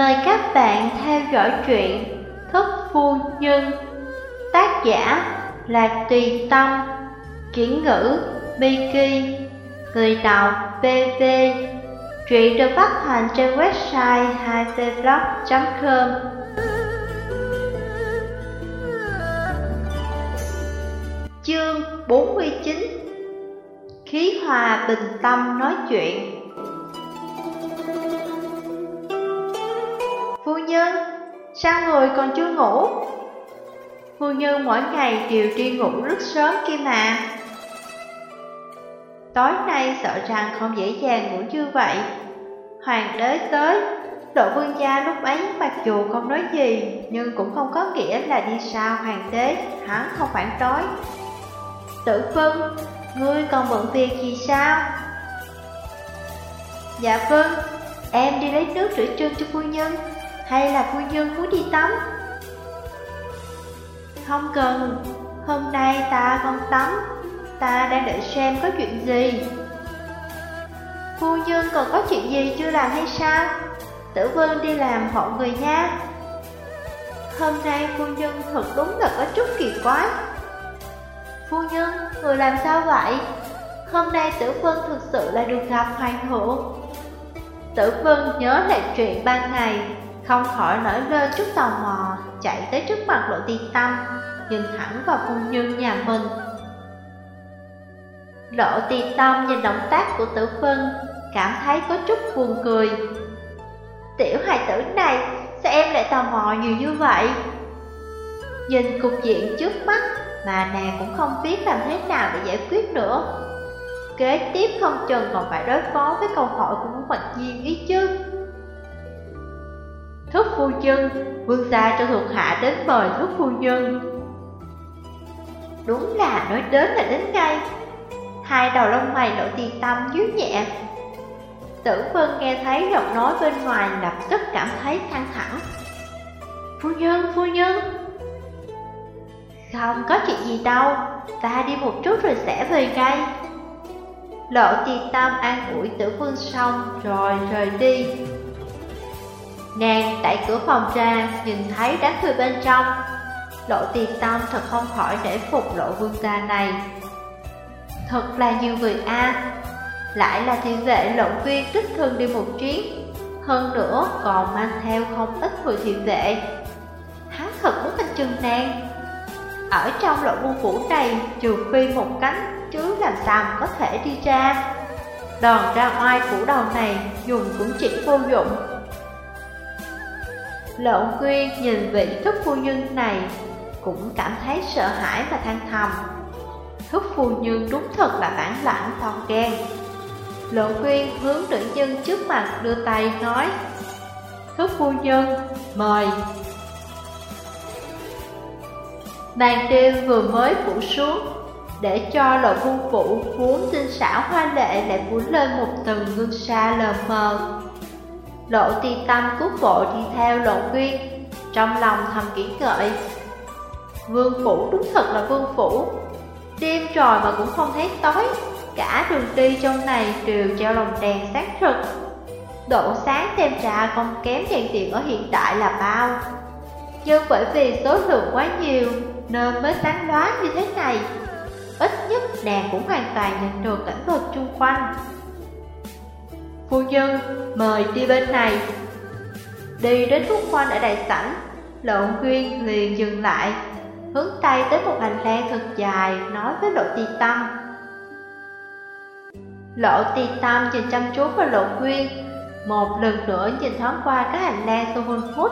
Mời các bạn theo dõi truyện Thức Phu Nhân. Tác giả là Tùy Tâm. Chuyển ngữ Biki. Người đọc BV Truyện được phát hành trên website 2vblog.com Chương 49 Khí hòa bình tâm nói chuyện. Nhân, sao người còn chưa ngủ? Phu nhân mỗi ngày đều đi ngủ rất sớm kia mà Tối nay sợ rằng không dễ dàng ngủ như vậy Hoàng đế tới Lộ vương gia lúc ấy mặc dù không nói gì Nhưng cũng không có nghĩa là đi sao hoàng đế Hắn không phản đối Tử Vân, ngươi còn bận việc gì sao? Dạ vâng, em đi lấy nước rửa chân cho phu nhân hay là phu nhân muốn đi tắm? Không cần, hôm nay ta không tắm, ta đang đợi xem có chuyện gì. Phu nhân còn có chuyện gì chưa làm hay sao? Tử Vân đi làm hộ người nha. Hôm nay phu nhân thật đúng là có chút kỳ quái. Phu nhân, người làm sao vậy? Hôm nay Tử Vân thực sự là được gặp hoàng hữu. Tử Vân nhớ lại chuyện ban ngày không khỏi nổi lên chút tò mò, chạy tới trước mặt lộ tiên tâm, nhìn thẳng vào phu nhân nhà mình. Lộ tiên tâm nhìn động tác của tử vân, cảm thấy có chút buồn cười. Tiểu hài tử này, sao em lại tò mò nhiều như vậy? Nhìn cục diện trước mắt mà nàng cũng không biết làm thế nào để giải quyết nữa. Kế tiếp không chừng còn phải đối phó với câu hỏi của Vũ Mạch Nhiên ý chứ. Phu nhân, vương gia cho thuộc hạ đến mời thức phu nhân. Đúng là nói đến là đến ngay. Hai đầu lông mày nổi tiền tâm nhíu nhẹ. Tử Vân nghe thấy giọng nói bên ngoài lập tức cảm thấy căng thẳng. Phu nhân, phu nhân. Không có chuyện gì đâu, ta đi một chút rồi sẽ về ngay. Lộ tiền tâm an ủi tử vương xong rồi rời đi. Nàng đẩy cửa phòng ra, nhìn thấy đám người bên trong. Lộ tiền tâm thật không khỏi để phục lộ vương gia này. Thật là nhiều người a Lại là thiên vệ lộ viên đích thân đi một chuyến. Hơn nữa còn mang theo không ít người thiên vệ. Hắn thật muốn canh chừng nàng. Ở trong lộ vương phủ này, trừ phi một cánh, chứ làm sao có thể đi ra. Đòn ra oai phủ đầu này dùng cũng chỉ vô dụng Lộ Quyên nhìn vị thúc phu nhân này Cũng cảm thấy sợ hãi và than thầm. Thúc phu nhân đúng thật là bản lãnh to gan Lộ Quyên hướng nữ nhân trước mặt đưa tay nói Thúc phu nhân, mời. Màn đêm vừa mới phủ xuống Để cho lộ vương phủ vốn tinh xảo hoa lệ lại phủ lên một tầng gương xa lờ mờ. Lộ ti tâm cút bộ đi theo lộ quyên Trong lòng thầm kỹ ngợi. Vương phủ đúng thật là vương phủ. Đêm tròi mà cũng không thấy tối, Cả đường đi trong này đều treo lồng đèn sáng rực. Độ sáng thêm trà không kém đèn điện ở hiện đại là bao. Nhưng bởi vì số lượng quá nhiều, Nên mới sáng lóa như thế này. Ít nhất nàng cũng hoàn toàn nhận được cảnh vật chung quanh. Phu nhân, mời đi bên này. Đi đến thuốc quanh ở đại sảnh Lộn Quyên liền dừng lại Hướng tay tới một hành lang thật dài Nói với Lộ Tì Tâm Lộ Tì Tâm nhìn chăm chú vào Lộ Quyên Một lần nữa nhìn thoáng qua cái hành lang sâu hôn phút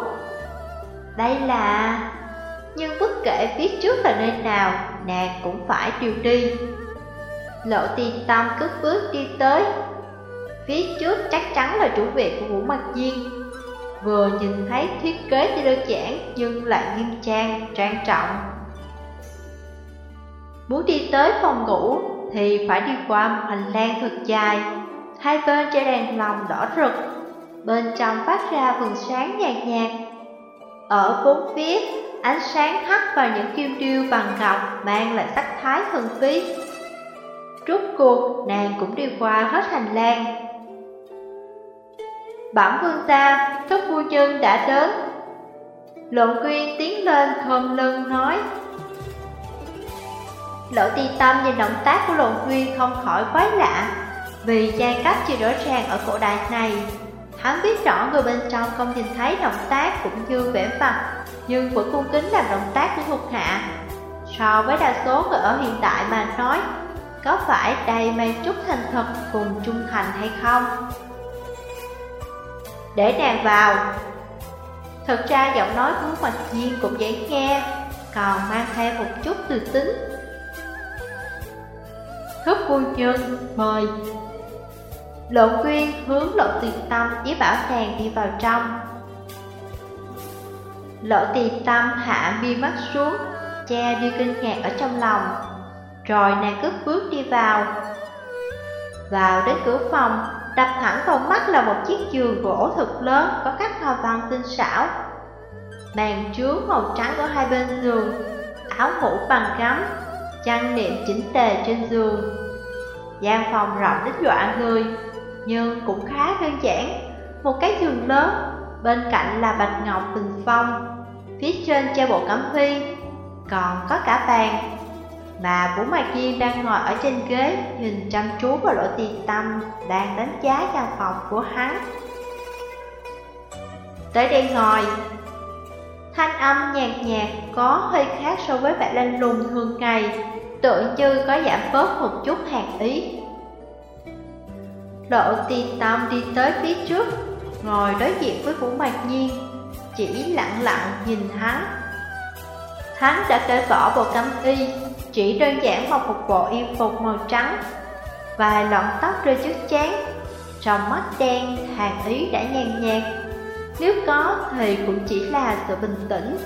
Đây là... Nhưng bất kể phía trước là nơi nào Nàng cũng phải điều đi. Lộ Tì Tâm cất bước đi tới. Phía trước chắc chắn là chủ viện của Vũ Mạch Diên. Vừa nhìn thấy thiết kế chỉ đơn giản nhưng lại nghiêm trang, trang trọng. Muốn đi tới phòng ngủ thì phải đi qua một hành lang thật dài. Hai bên treo đèn lồng đỏ rực Bên trong phát ra vườn sáng nhạt nhạt. Ở bốn phía, ánh sáng hắt vào những kim điêu bằng ngọc mang lại sắc thái thần bí Rốt cuộc, nàng cũng đi qua hết hành lang. Bản vương gia, thức phu nhân đã đến. Lộn quyên tiến lên khom lưng nói Lộ ti tâm nhìn động tác của lộn quyên không khỏi quái lạ Vì gian cách chưa rõ ràng ở cổ đại này. Hắn biết rõ người bên trong không nhìn thấy động tác cũng như vẻ mặt Nhưng vẫn cung kính làm động tác của thuộc hạ. So với đa số người ở hiện tại mà nói Có phải đầy mang chút thành thật cùng trung thành hay không? Để nàng vào. Thật ra giọng nói của Mạch Nhiên cũng dễ nghe, Còn mang theo một chút từ tính. Thức vui nhân, mời. Lộ quyên hướng lộ tiền tâm với bảo nàng đi vào trong. Lộ tiền tâm hạ mi mắt xuống, Che đi kinh ngạc ở trong lòng. Rồi nàng cất bước đi vào. Vào đến cửa phòng Đập thẳng vào mắt là một chiếc giường gỗ thật lớn Có các hoa văn tinh xảo Màn chướng màu trắng ở hai bên giường Áo ngủ bằng gấm Chăn niệm chỉnh tề trên giường gian phòng rộng đến dọa người nhưng cũng khá đơn giản. Một cái giường lớn, bên cạnh là bạch ngọc bình phong, phía trên treo bộ cẩm phi, còn có cả bàn. Mà Vũ Mạc Nhiên đang ngồi ở trên ghế, nhìn chăm chú vào lỗ tiền tâm, đang đánh giá căn phòng của hắn. Tới đây ngồi, thanh âm nhạt nhạt có hơi khác so với vẻ lanh lùng thường ngày, tựa như có giảm bớt một chút hàn ý. Lộ tiền tâm đi tới phía trước Ngồi đối diện với Vũ Mạc Nhiên Chỉ lặng lặng nhìn hắn Hắn đã cởi bỏ bộ cắm y chỉ đơn giản mặc một bộ y phục màu trắng, Vài lọn tóc rơi trước chán Trong mắt đen, hàn ý đã nhàn nhạt. Nếu có thì cũng chỉ là sự bình tĩnh.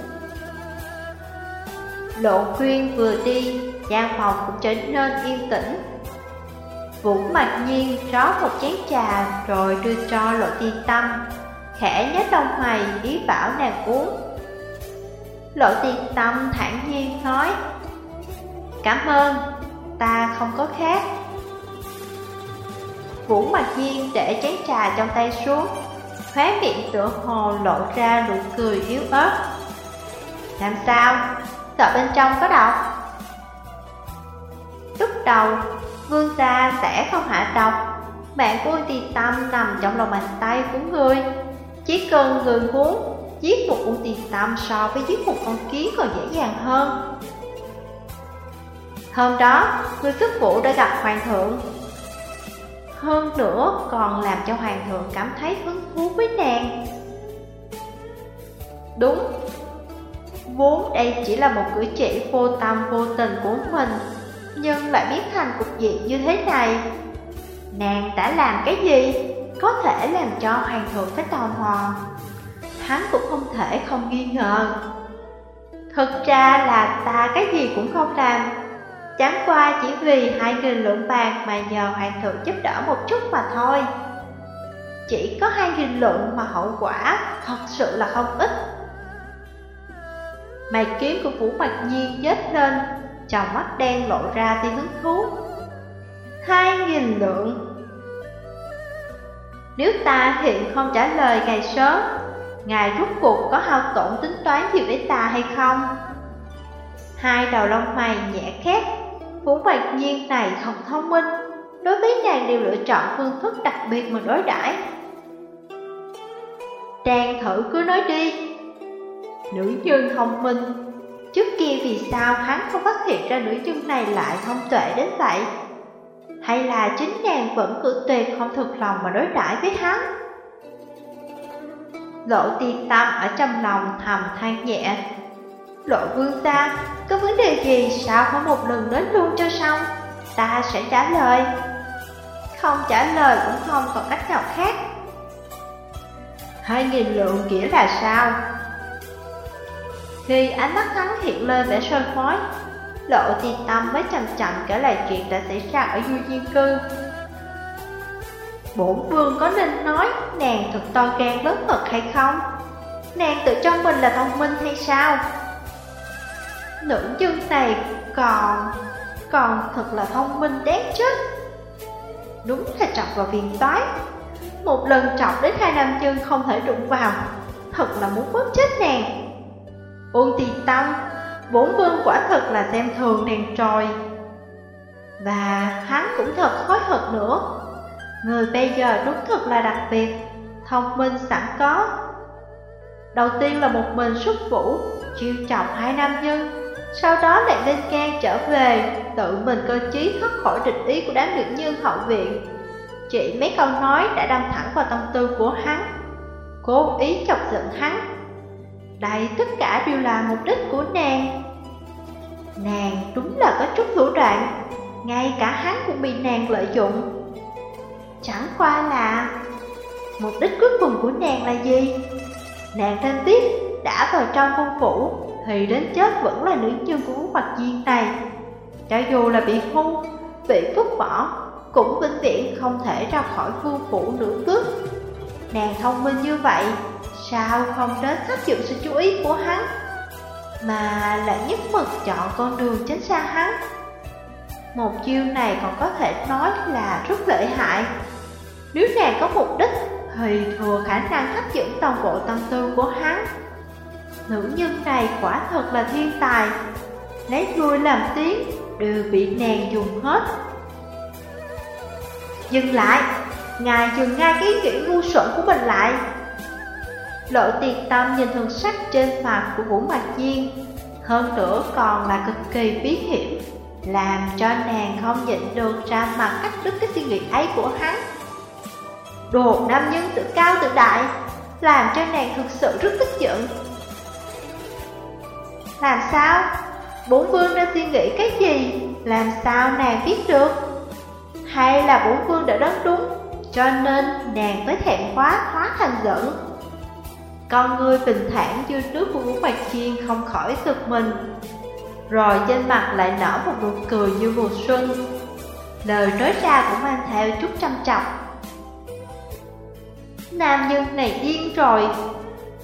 Lộ khuyên vừa đi gian phòng cũng trở nên yên tĩnh. Vũ mặc nhiên rót một chén trà rồi đưa cho lộ ti tâm, Khẽ nhếch lông mày ý bảo nàng uống. Lộ ti tâm thản nhiên nói Cảm ơn, ta không có khác. Vũ mặc nhiên để chén trà trong tay xuống. Khóe miệng tựa hồ lộ ra nụ cười yếu ớt. Làm sao? Sợ bên trong có độc Lúc đầu Vương gia sẽ không hạ độc Bạn của Uti Tâm nằm trong lòng bàn tay của người. Chỉ cần người muốn Giết một Uti Tâm so với giết một con kiến còn dễ dàng hơn. Hôm đó, người cướp vụ đã gặp hoàng thượng. Hơn nữa còn làm cho hoàng thượng cảm thấy hứng thú với nàng. Đúng. Vốn đây chỉ là một cử chỉ vô tâm vô tình của mình nhưng lại biến thành cục diện như thế này. Nàng đã làm cái gì? Có thể làm cho hoàng thượng phải tò mò. Hắn cũng không thể không nghi ngờ. Thực ra là ta cái gì cũng không làm. Chẳng qua chỉ vì hai nghìn lượng bạc mà nhờ hoàng thượng giúp đỡ một chút mà thôi. Chỉ có hai nghìn lượng mà hậu quả thật sự là không ít. Mày kiếm của Vũ Mạc Nhiên nhếch lên, trong mắt đen lộ ra tia hứng thú. Hai nghìn lượng Nếu ta hiện không trả lời ngày sớm, Ngài rút cuộc có hao tổn tính toán gì với ta hay không? Hai đầu lông mày nhẹ khét Vũ bạch nhiên này không thông minh. Đối với nàng đều lựa chọn phương thức đặc biệt mà đối đãi. Trang thử cứ nói đi. Nữ nhân thông minh. Trước kia vì sao hắn không phát hiện ra nữ nhân này lại thông tuệ đến vậy? Hay là chính nàng vẫn cự tuyệt không thực lòng mà đối đãi với hắn? Lộ tiên tâm ở trong lòng thầm than nhẹ. Lộ vương ta, có vấn đề gì sao không một lần nói luôn cho xong Ta sẽ trả lời Không trả lời cũng không còn cách nào khác Hai nghìn lượng nghĩa là sao? Khi ánh mắt hắn hiện lên vẻ sôi khói Lộ ti tâm mới chậm chậm kể lại chuyện đã xảy ra ở du diên cư Bổn vương có nên nói nàng thật to gan lớn mật hay không? Nàng tự cho mình là thông minh hay sao? Nữ nhân này còn... còn thật là thông minh đáng chết Đúng là chọc vào viền toái. Một lần chọc đến hai nam nhân không thể đụng vào, Thật là muốn mất chết nàng Ôn tì tâm Bốn vương quả thật là xem thường nàng tròi Và hắn cũng thật hối hận nữa. Người bây giờ đúng thật là đặc biệt, Thông minh sẵn có. Đầu tiên là một mình xuất vũ, Chiêu chọc hai nam nhân. Sau đó lại lên can trở về, Tự mình cơ chí thoát khỏi địch ý của đám nữ nhân hậu viện. Chỉ mấy câu nói đã đâm thẳng vào tâm tư của hắn, Cố ý chọc giận hắn. Đây tất cả đều là mục đích của nàng. Nàng đúng là có chút thủ đoạn, Ngay cả hắn cũng bị nàng lợi dụng. Chẳng qua là Mục đích cuối cùng của nàng là gì? Nàng thêm Tiết đã vào trong phong phủ thì đến chết vẫn là nữ nhân của mặt diên này. Cho dù là bị hôn, bị vứt bỏ Cũng vĩnh viễn không thể ra khỏi vương phủ nửa bước Nàng thông minh như vậy Sao không đến hấp dẫn sự chú ý của hắn Mà lại nhất mực chọn con đường tránh xa hắn? Một chiêu này còn có thể nói là rất lợi hại. Nếu nàng có mục đích thì thừa khả năng hấp dẫn toàn bộ tâm tư của hắn. Nữ nhân này quả thật là thiên tài. Lấy vui làm tiếng, đều bị nàng dùng hết. Dừng lại, Ngài dừng ngay cái kiểu ngu xuẩn của mình lại. Lộ tiền tâm nhìn thường sắc trên mặt của Vũ Mạch Diên Hơn nữa còn là cực kỳ bí hiểm, Làm cho nàng không nhịn được ra mặt cắt đứt cái suy nghĩ ấy của hắn. Đồ nam nhân tự cao tự đại, Làm cho nàng thực sự rất tức giận. Làm sao? Bốn vương đang suy nghĩ cái gì? Làm sao nàng biết được? Hay là bốn vương đã đoán đúng, Cho nên nàng mới thẹn quá, hóa thành giận Con người bình thản như nước của Vũ Bạch Chiên không khỏi sực mình Rồi trên mặt lại nở một nụ cười như mùa xuân Lời nói ra cũng mang theo chút chăm trọng Nam nhân này điên rồi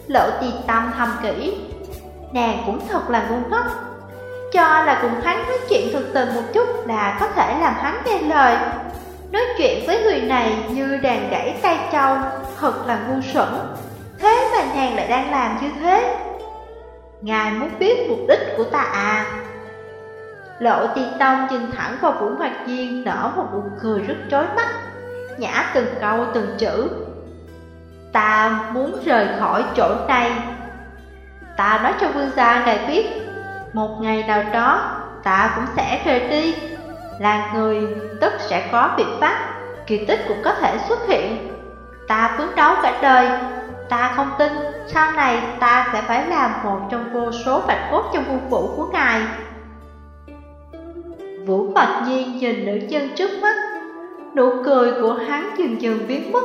Lộ tì tâm thầm kỹ Nàng cũng thật là ngu ngốc. Cho là cùng hắn nói chuyện thực tình một chút là có thể làm hắn nghe lời. Nói chuyện với người này như đàn gãy tay trâu, Thật là ngu xuẩn. Thế mà nàng lại đang làm như thế. Ngài muốn biết mục đích của ta à? Lộ tiên tông nhìn thẳng vào Vũ Hoạt duyên nở một nụ cười rất trói mắt, Nhã từng câu từng chữ. Ta muốn rời khỏi chỗ này. Ta nói cho vương gia ngài biết. Một ngày nào đó, ta cũng sẽ rời đi. Là người tất sẽ có biện pháp, Kỳ tích cũng có thể xuất hiện. Ta phấn đấu cả đời. Ta không tin sau này ta sẽ phải làm một trong vô số bạch cốt trong vương phủ của ngài. Vũ Bạch Nhiên nhìn nữ chân trước mắt. Nụ cười của hắn dần dần biến mất.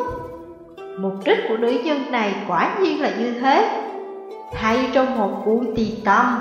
Mục đích của nữ nhân này quả nhiên là như thế. Hay trong một cuốn tì tâm